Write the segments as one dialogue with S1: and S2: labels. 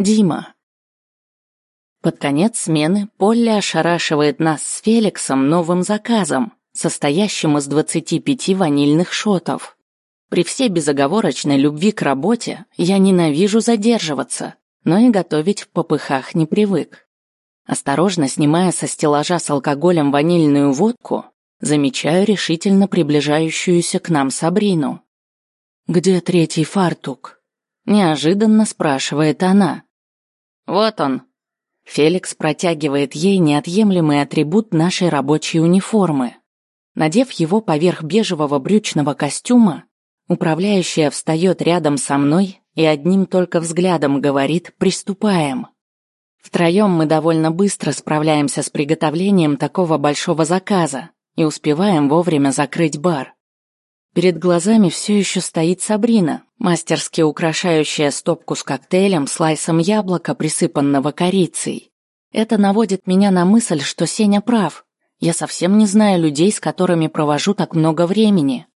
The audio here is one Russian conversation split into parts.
S1: Дима. Под конец смены Полли ошарашивает нас с Феликсом новым заказом, состоящим из 25 ванильных шотов. При всей безоговорочной любви к работе я ненавижу задерживаться, но и готовить в попыхах не привык. Осторожно снимая со стеллажа с алкоголем ванильную водку, замечаю решительно приближающуюся к нам Сабрину. «Где третий фартук?» – неожиданно спрашивает она. «Вот он». Феликс протягивает ей неотъемлемый атрибут нашей рабочей униформы. Надев его поверх бежевого брючного костюма, управляющая встает рядом со мной и одним только взглядом говорит «приступаем». Втроем мы довольно быстро справляемся с приготовлением такого большого заказа и успеваем вовремя закрыть бар. Перед глазами все еще стоит Сабрина, мастерски украшающая стопку с коктейлем слайсом яблока, присыпанного корицей. Это наводит меня на мысль, что Сеня прав. Я совсем не знаю людей, с которыми провожу так много времени.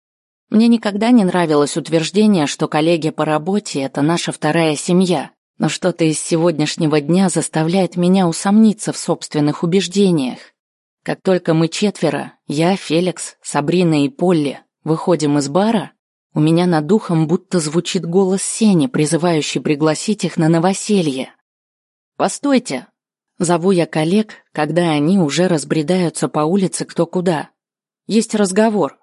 S1: Мне никогда не нравилось утверждение, что коллеги по работе – это наша вторая семья, но что-то из сегодняшнего дня заставляет меня усомниться в собственных убеждениях. Как только мы четверо, я, Феликс, Сабрина и Полли, Выходим из бара, у меня над духом будто звучит голос Сени, призывающий пригласить их на новоселье. «Постойте!» Зову я коллег, когда они уже разбредаются по улице кто куда. Есть разговор.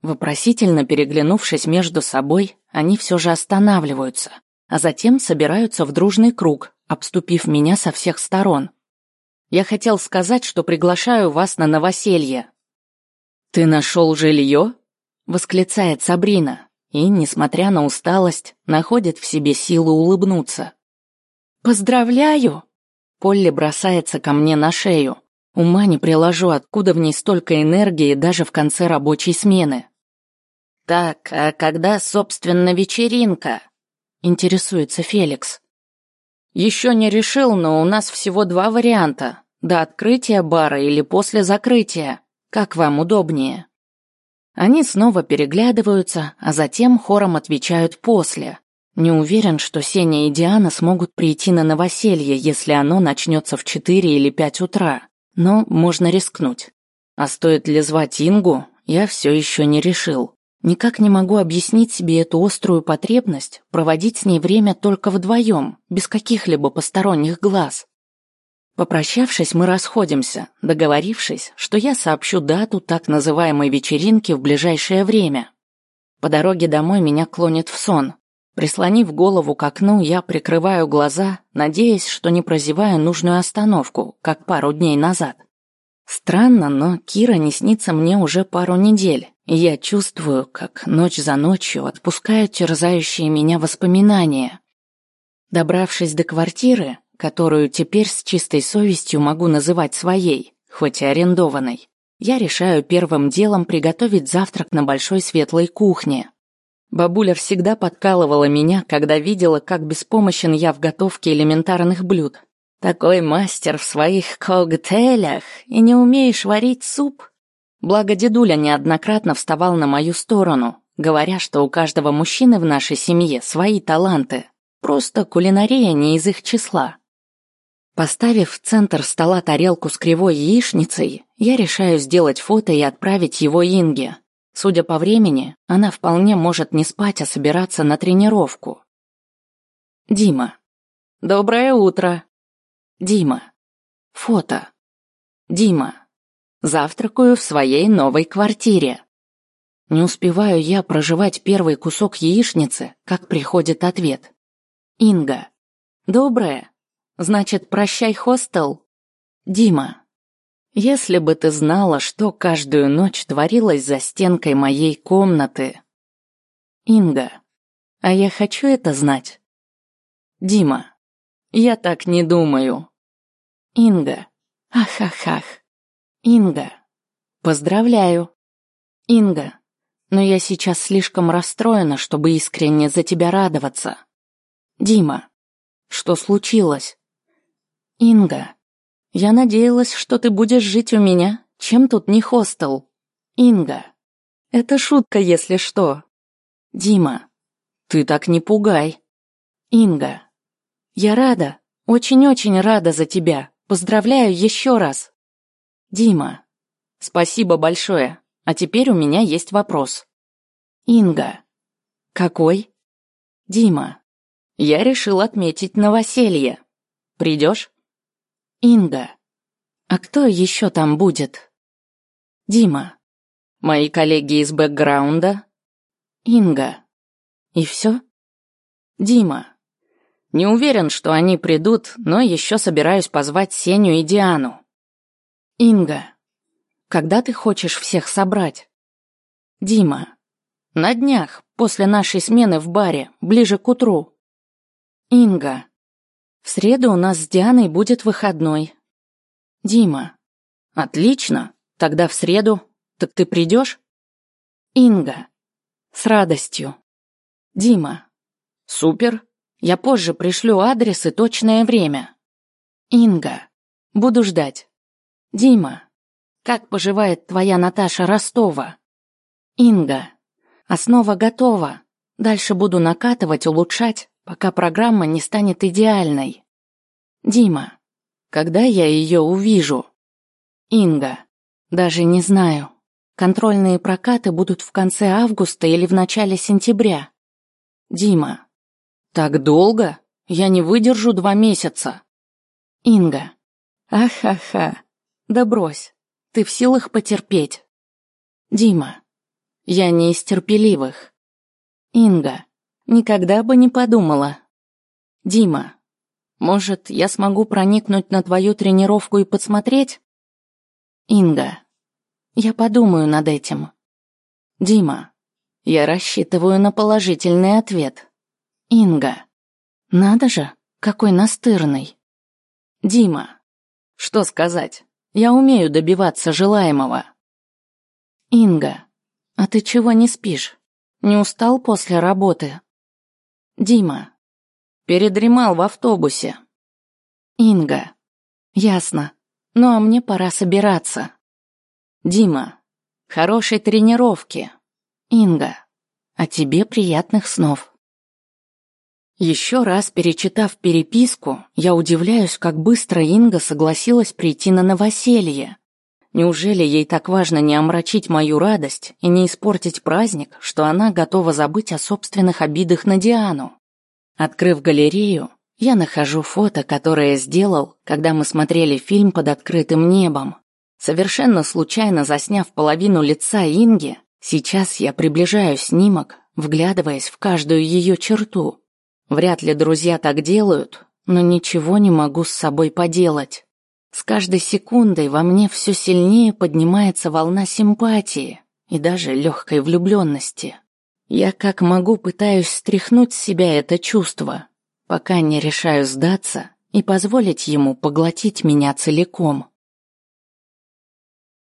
S1: Вопросительно переглянувшись между собой, они все же останавливаются, а затем собираются в дружный круг, обступив меня со всех сторон. Я хотел сказать, что приглашаю вас на новоселье. «Ты нашел жилье?» Восклицает Сабрина и, несмотря на усталость, находит в себе силу улыбнуться. «Поздравляю!» Полли бросается ко мне на шею. Ума не приложу, откуда в ней столько энергии даже в конце рабочей смены. «Так, а когда, собственно, вечеринка?» — интересуется Феликс. «Еще не решил, но у нас всего два варианта. До открытия бара или после закрытия. Как вам удобнее?» Они снова переглядываются, а затем хором отвечают после. Не уверен, что Сеня и Диана смогут прийти на новоселье, если оно начнется в 4 или 5 утра. Но можно рискнуть. А стоит ли звать Ингу, я все еще не решил. Никак не могу объяснить себе эту острую потребность проводить с ней время только вдвоем, без каких-либо посторонних глаз. Попрощавшись, мы расходимся, договорившись, что я сообщу дату так называемой вечеринки в ближайшее время. По дороге домой меня клонит в сон. Прислонив голову к окну, я прикрываю глаза, надеясь, что не прозеваю нужную остановку, как пару дней назад. Странно, но Кира не снится мне уже пару недель, и я чувствую, как ночь за ночью отпускают терзающие меня воспоминания. Добравшись до квартиры, которую теперь с чистой совестью могу называть своей, хоть и арендованной, я решаю первым делом приготовить завтрак на большой светлой кухне. Бабуля всегда подкалывала меня, когда видела, как беспомощен я в готовке элементарных блюд. Такой мастер в своих коктейлях и не умеешь варить суп. Благо дедуля неоднократно вставал на мою сторону, говоря, что у каждого мужчины в нашей семье свои таланты. Просто кулинария не из их числа. Поставив в центр стола тарелку с кривой яичницей, я решаю сделать фото и отправить его Инге. Судя по времени, она вполне может не спать, а собираться на тренировку. Дима. Доброе утро. Дима. Фото. Дима. Завтракаю в своей новой квартире. Не успеваю я проживать первый кусок яичницы, как приходит ответ. Инга. Доброе. Значит, прощай, хостел? Дима, если бы ты знала, что каждую ночь творилось за стенкой моей комнаты. Инга, а я хочу это знать. Дима, я так не думаю. Инга, ах-ах-ах. Инга, поздравляю. Инга, но я сейчас слишком расстроена, чтобы искренне за тебя радоваться. Дима, что случилось? Инга, я надеялась, что ты будешь жить у меня. Чем тут не хостел? Инга, это шутка, если что. Дима, ты так не пугай. Инга, Я рада, очень-очень рада за тебя. Поздравляю еще раз. Дима. Спасибо большое. А теперь у меня есть вопрос. Инга. Какой? Дима. Я решил отметить новоселье. Придешь? Инга. А кто еще там будет? Дима. Мои коллеги из бэкграунда. Инга. И все? Дима. Не уверен, что они придут, но еще собираюсь позвать Сеню и Диану. Инга. Когда ты хочешь всех собрать? Дима. На днях, после нашей смены в баре, ближе к утру. Инга. В среду у нас с Дианой будет выходной. Дима. Отлично. Тогда в среду. Так ты придешь? Инга. С радостью. Дима. Супер. Я позже пришлю адрес и точное время. Инга. Буду ждать. Дима. Как поживает твоя Наташа Ростова? Инга. Основа готова. Дальше буду накатывать, улучшать, пока программа не станет идеальной. Дима. Когда я ее увижу? Инга. Даже не знаю. Контрольные прокаты будут в конце августа или в начале сентября. Дима. Так долго? Я не выдержу два месяца. Инга. Ахаха. Да брось. Ты в силах потерпеть? Дима. Я не из терпеливых. Инга. Никогда бы не подумала. Дима. Может, я смогу проникнуть на твою тренировку и подсмотреть? Инга. Я подумаю над этим. Дима. Я рассчитываю на положительный ответ. Инга. Надо же, какой настырный. Дима. Что сказать? Я умею добиваться желаемого. Инга, а ты чего не спишь? Не устал после работы? Дима, передремал в автобусе. Инга, ясно. Ну а мне пора собираться. Дима, хорошей тренировки. Инга, а тебе приятных снов. Еще раз перечитав переписку, я удивляюсь, как быстро Инга согласилась прийти на новоселье. Неужели ей так важно не омрачить мою радость и не испортить праздник, что она готова забыть о собственных обидах на Диану? Открыв галерею, я нахожу фото, которое сделал, когда мы смотрели фильм под открытым небом. Совершенно случайно засняв половину лица Инги, сейчас я приближаю снимок, вглядываясь в каждую ее черту. Вряд ли друзья так делают, но ничего не могу с собой поделать. С каждой секундой во мне все сильнее поднимается волна симпатии и даже легкой влюбленности. Я как могу пытаюсь стряхнуть с себя это чувство, пока не решаю сдаться и позволить ему поглотить меня целиком.